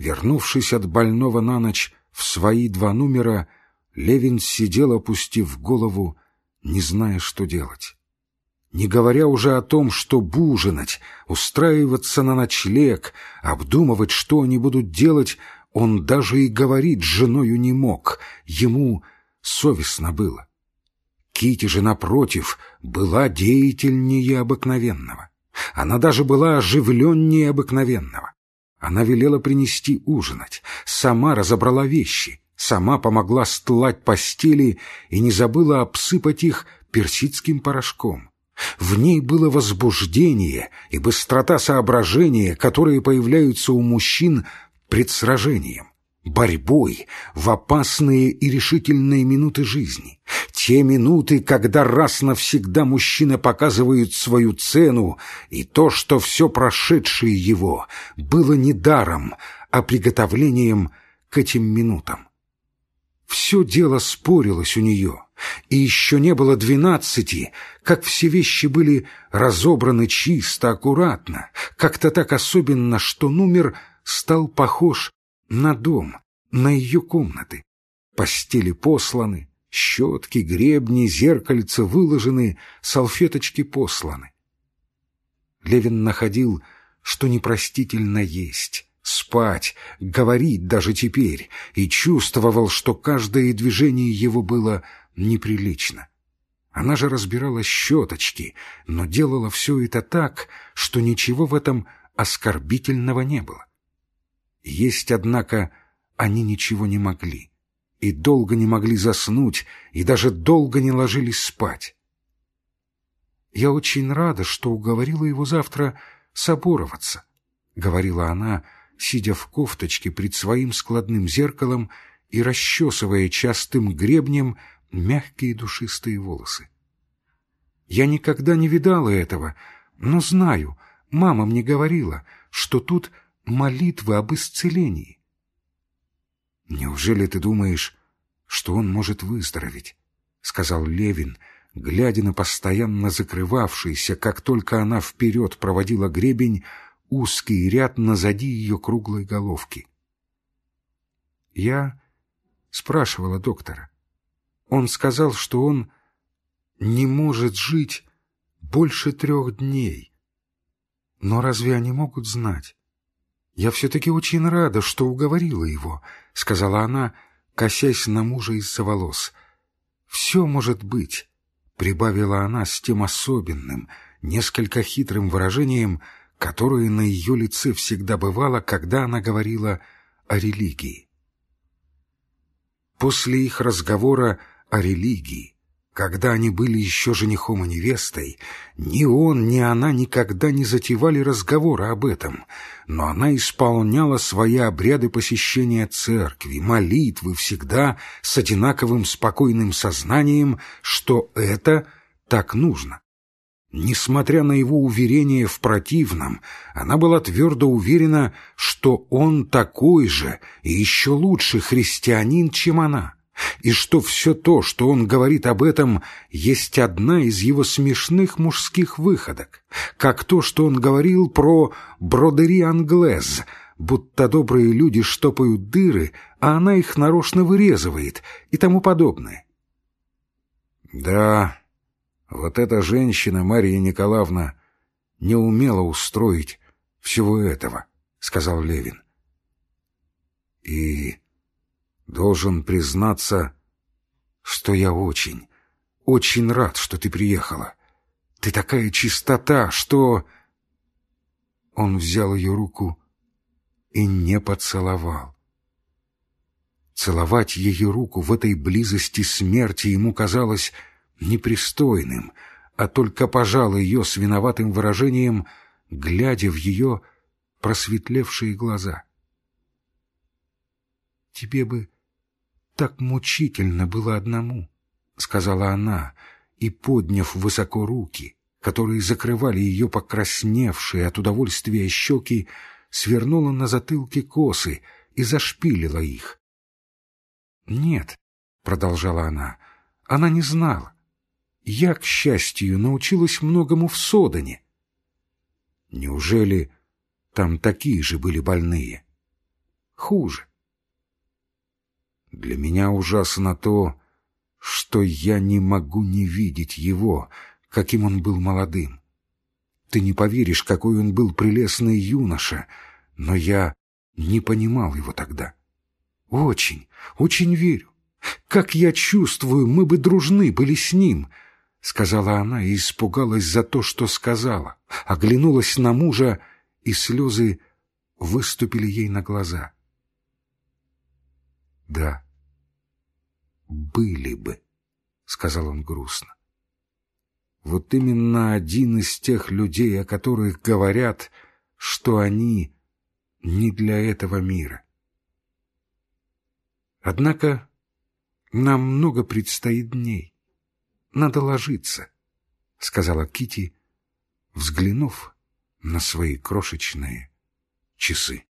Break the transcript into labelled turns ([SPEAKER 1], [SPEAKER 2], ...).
[SPEAKER 1] Вернувшись от больного на ночь в свои два номера, Левин сидел, опустив голову, не зная, что делать. Не говоря уже о том, что ужинать, устраиваться на ночлег, обдумывать, что они будут делать, он даже и говорить с женою не мог, ему совестно было. Кити же, напротив, была деятельнее обыкновенного. Она даже была оживленнее обыкновенного. Она велела принести ужинать, сама разобрала вещи, сама помогла стлать постели и не забыла обсыпать их персидским порошком. В ней было возбуждение и быстрота соображения, которые появляются у мужчин пред сражением, борьбой в опасные и решительные минуты жизни. Те минуты, когда раз навсегда мужчина показывает свою цену, и то, что все прошедшее его было не даром, а приготовлением к этим минутам. Все дело спорилось у нее, и еще не было двенадцати, как все вещи были разобраны чисто, аккуратно, как-то так особенно, что номер стал похож на дом, на ее комнаты. Постели посланы, щетки, гребни, зеркальца выложены, салфеточки посланы. Левин находил, что непростительно есть, спать, говорить даже теперь, и чувствовал, что каждое движение его было неприлично. Она же разбирала щеточки, но делала все это так, что ничего в этом оскорбительного не было. Есть, однако, они ничего не могли, и долго не могли заснуть, и даже долго не ложились спать. «Я очень рада, что уговорила его завтра собороваться», — говорила она, сидя в кофточке пред своим складным зеркалом и расчесывая частым гребнем мягкие душистые волосы. «Я никогда не видала этого, но знаю, мама мне говорила, что тут молитвы об исцелении. «Неужели ты думаешь, что он может выздороветь?» — сказал Левин, глядя на постоянно закрывавшийся, как только она вперед проводила гребень, узкий ряд назади ее круглой головки. Я спрашивала доктора. Он сказал, что он не может жить больше трех дней. Но разве они могут знать? «Я все-таки очень рада, что уговорила его», — сказала она, косясь на мужа из-за волос. «Все может быть», — прибавила она с тем особенным, несколько хитрым выражением, которое на ее лице всегда бывало, когда она говорила о религии. После их разговора о религии когда они были еще женихом и невестой, ни он, ни она никогда не затевали разговора об этом, но она исполняла свои обряды посещения церкви, молитвы всегда с одинаковым спокойным сознанием, что это так нужно. Несмотря на его уверение в противном, она была твердо уверена, что он такой же и еще лучше христианин, чем она и что все то, что он говорит об этом, есть одна из его смешных мужских выходок, как то, что он говорил про бродери англез, будто добрые люди штопают дыры, а она их нарочно вырезывает и тому подобное. Да, вот эта женщина, Мария Николаевна, не умела устроить всего этого, — сказал Левин. И Должен признаться, что я очень, очень рад, что ты приехала. Ты такая чистота, что...» Он взял ее руку и не поцеловал. Целовать ее руку в этой близости смерти ему казалось непристойным, а только пожал ее с виноватым выражением, глядя в ее просветлевшие глаза. «Тебе бы так мучительно было одному, — сказала она, и, подняв высоко руки, которые закрывали ее покрасневшие от удовольствия щеки, свернула на затылке косы и зашпилила их. «Нет», — продолжала она, — «она не знала. Я, к счастью, научилась многому в Содане». «Неужели там такие же были больные?» хуже. Для меня ужасно то, что я не могу не видеть его, каким он был молодым. Ты не поверишь, какой он был прелестный юноша, но я не понимал его тогда. Очень, очень верю. Как я чувствую, мы бы дружны были с ним, — сказала она и испугалась за то, что сказала, оглянулась на мужа, и слезы выступили ей на глаза. «Да, были бы», — сказал он грустно. «Вот именно один из тех людей, о которых говорят, что они не для этого мира. Однако нам много предстоит дней. Надо ложиться», — сказала Кити, взглянув на свои крошечные часы.